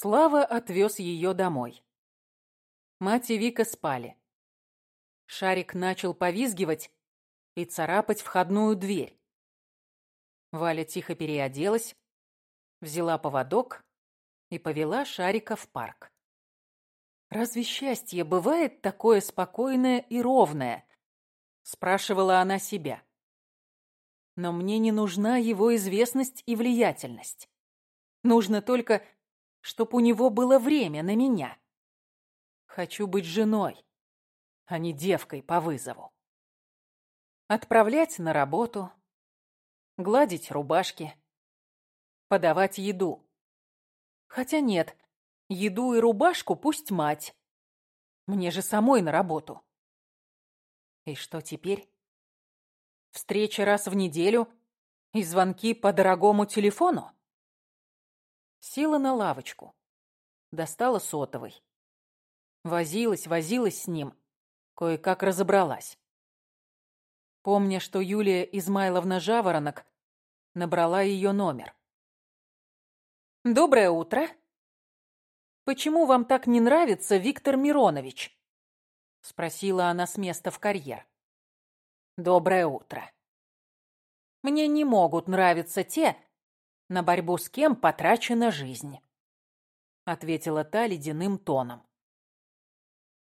Слава отвез ее домой. Мать и Вика спали. Шарик начал повизгивать и царапать входную дверь. Валя тихо переоделась, взяла поводок и повела Шарика в парк. «Разве счастье бывает такое спокойное и ровное?» — спрашивала она себя. «Но мне не нужна его известность и влиятельность. Нужно только, чтоб у него было время на меня. Хочу быть женой, а не девкой по вызову. Отправлять на работу, гладить рубашки, подавать еду. Хотя нет, еду и рубашку пусть мать. Мне же самой на работу. И что теперь? Встреча раз в неделю и звонки по дорогому телефону? Села на лавочку. Достала сотовый. Возилась, возилась с ним. Кое-как разобралась. Помня, что Юлия Измайловна Жаворонок набрала ее номер. «Доброе утро. Почему вам так не нравится Виктор Миронович?» Спросила она с места в карьер. «Доброе утро. Мне не могут нравиться те, на борьбу с кем потрачена жизнь», ответила та ледяным тоном.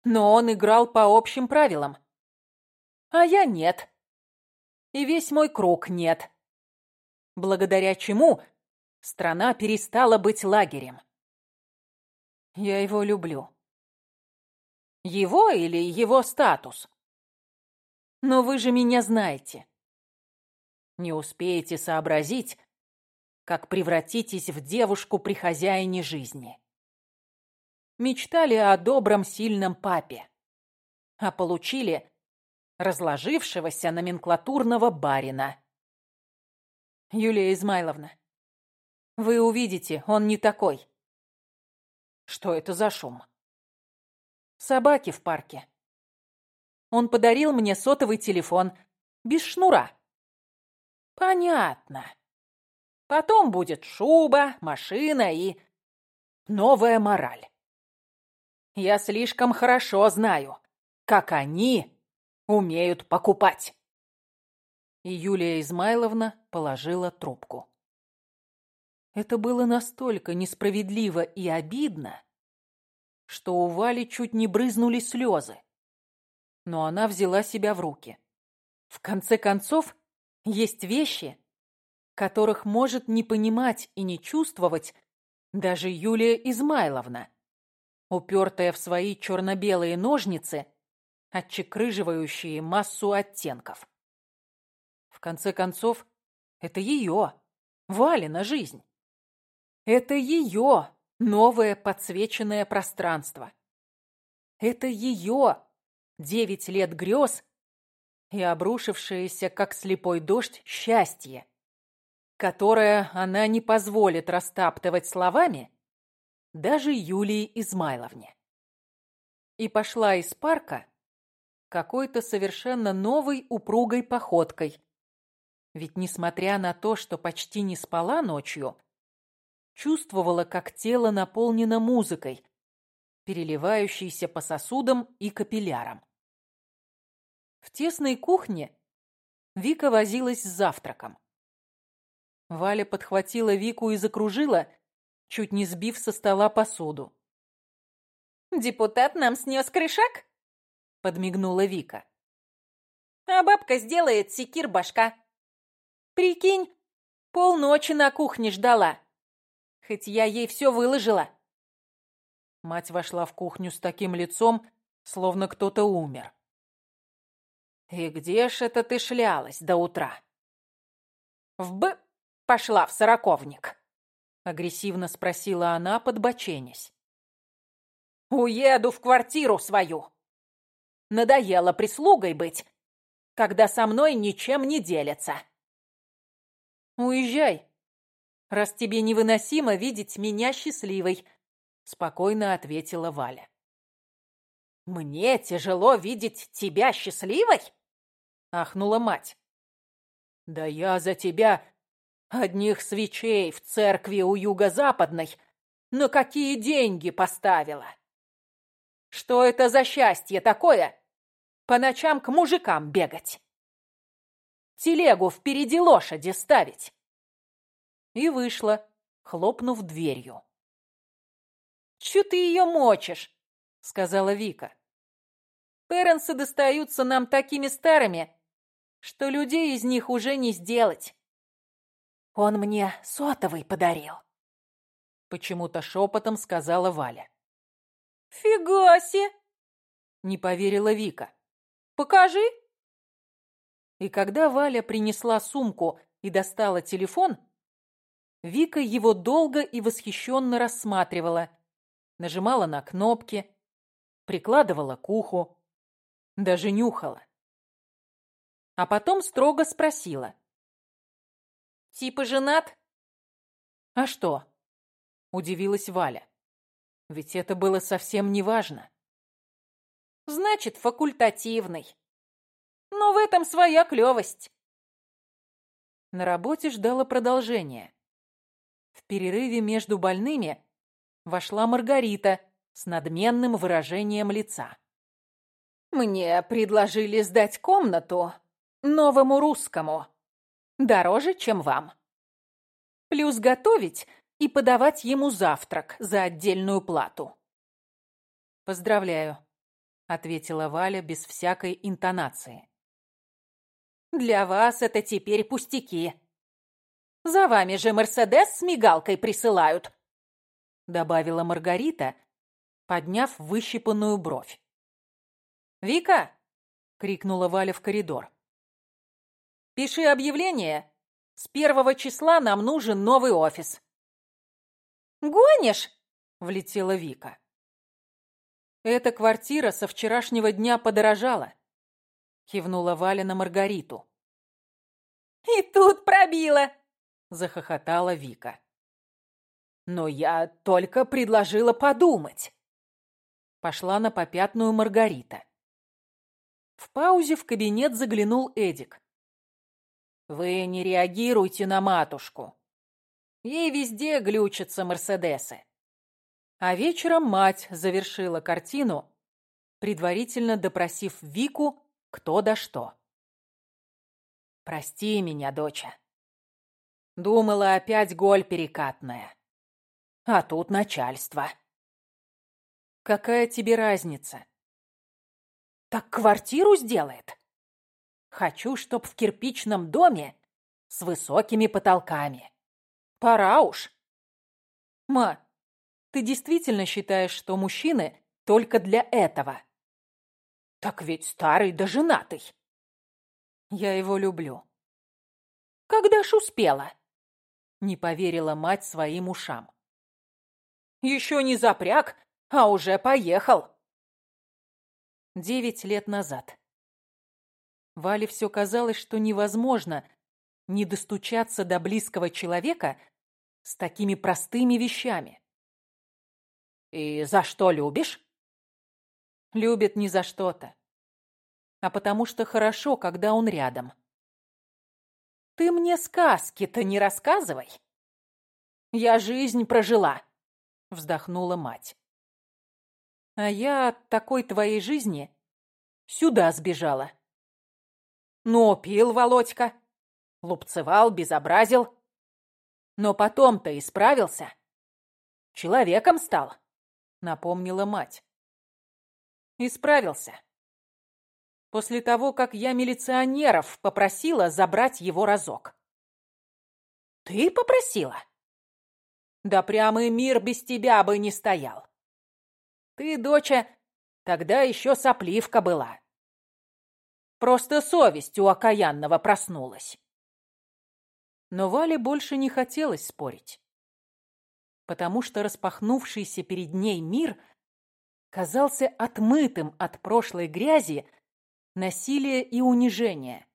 «Но он играл по общим правилам. А я нет. И весь мой круг нет. Благодаря чему страна перестала быть лагерем. Я его люблю. Его или его статус? Но вы же меня знаете. Не успеете сообразить, как превратитесь в девушку при хозяине жизни. Мечтали о добром, сильном папе, а получили разложившегося номенклатурного барина. Юлия Измайловна, вы увидите, он не такой. Что это за шум? Собаки в парке. Он подарил мне сотовый телефон без шнура. Понятно. Потом будет шуба, машина и новая мораль. Я слишком хорошо знаю, как они умеют покупать. И Юлия Измайловна положила трубку. Это было настолько несправедливо и обидно, что у Вали чуть не брызнули слезы. Но она взяла себя в руки. В конце концов, есть вещи, которых может не понимать и не чувствовать даже Юлия Измайловна, упертая в свои черно-белые ножницы, отчекрыживающие массу оттенков. В конце концов, это ее, Валина жизнь. Это ее новое подсвеченное пространство. Это ее девять лет грез и обрушившееся, как слепой дождь, счастье, которое она не позволит растаптывать словами даже Юлии Измайловне. И пошла из парка какой-то совершенно новой упругой походкой. Ведь, несмотря на то, что почти не спала ночью, чувствовала, как тело наполнено музыкой, переливающейся по сосудам и капиллярам. В тесной кухне Вика возилась с завтраком. Валя подхватила Вику и закружила, чуть не сбив со стола посуду. «Депутат нам снес крышак?» — подмигнула Вика. «А бабка сделает секир башка. Прикинь, полночи на кухне ждала. Хоть я ей все выложила. Мать вошла в кухню с таким лицом, словно кто-то умер. «И где ж это ты шлялась до утра?» «В Б... пошла в сороковник», — агрессивно спросила она, подбоченясь. «Уеду в квартиру свою. Надоело прислугой быть, когда со мной ничем не делятся». «Уезжай», раз тебе невыносимо видеть меня счастливой», — спокойно ответила Валя. «Мне тяжело видеть тебя счастливой?» — ахнула мать. «Да я за тебя одних свечей в церкви у юго-западной на какие деньги поставила. Что это за счастье такое? По ночам к мужикам бегать. Телегу впереди лошади ставить. И вышла, хлопнув дверью. «Чё ты ее мочишь?» — сказала Вика. «Перенсы достаются нам такими старыми, что людей из них уже не сделать. Он мне сотовый подарил. Почему-то шепотом сказала Валя. «Фига себе!» — не поверила Вика. «Покажи!» И когда Валя принесла сумку и достала телефон, Вика его долго и восхищенно рассматривала, нажимала на кнопки, прикладывала к уху, даже нюхала. А потом строго спросила. «Типа женат?» «А что?» – удивилась Валя. «Ведь это было совсем не важно». «Значит, факультативный. Но в этом своя клёвость». На работе ждало продолжение. В перерыве между больными вошла Маргарита с надменным выражением лица. «Мне предложили сдать комнату новому русскому», Дороже, чем вам. Плюс готовить и подавать ему завтрак за отдельную плату. «Поздравляю», — ответила Валя без всякой интонации. «Для вас это теперь пустяки. За вами же Мерседес с мигалкой присылают», — добавила Маргарита, подняв выщипанную бровь. «Вика!» — крикнула Валя в коридор. Пиши объявление. С первого числа нам нужен новый офис. Гонишь? Влетела Вика. Эта квартира со вчерашнего дня подорожала. Кивнула Валя на Маргариту. И тут пробила. Захохотала Вика. Но я только предложила подумать. Пошла на попятную Маргарита. В паузе в кабинет заглянул Эдик. Вы не реагируйте на матушку. Ей везде глючатся Мерседесы. А вечером мать завершила картину, предварительно допросив Вику кто да что. «Прости меня, доча. Думала, опять голь перекатная. А тут начальство». «Какая тебе разница?» «Так квартиру сделает?» Хочу, чтоб в кирпичном доме с высокими потолками. Пора уж. Ма, ты действительно считаешь, что мужчины только для этого? Так ведь старый да женатый. Я его люблю. Когда ж успела? Не поверила мать своим ушам. Еще не запряг, а уже поехал. Девять лет назад. Вале все казалось, что невозможно не достучаться до близкого человека с такими простыми вещами. «И за что любишь?» Любит не за что-то, а потому что хорошо, когда он рядом. «Ты мне сказки-то не рассказывай!» «Я жизнь прожила!» — вздохнула мать. «А я от такой твоей жизни сюда сбежала». Ну, пил Володька, лупцевал, безобразил. Но потом-то исправился. Человеком стал, напомнила мать. Исправился. После того, как я милиционеров попросила забрать его разок. Ты попросила? Да прямо и мир без тебя бы не стоял. Ты, доча, тогда еще сопливка была. Просто совесть у окаянного проснулась. Но Вале больше не хотелось спорить, потому что распахнувшийся перед ней мир казался отмытым от прошлой грязи, насилия и унижения.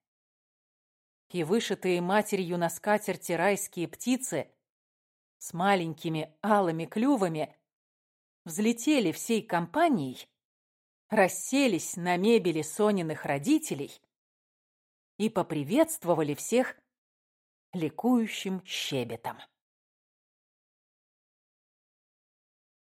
И вышитые матерью на скатерти райские птицы с маленькими алыми клювами взлетели всей компанией расселись на мебели Сониных родителей и поприветствовали всех ликующим щебетом.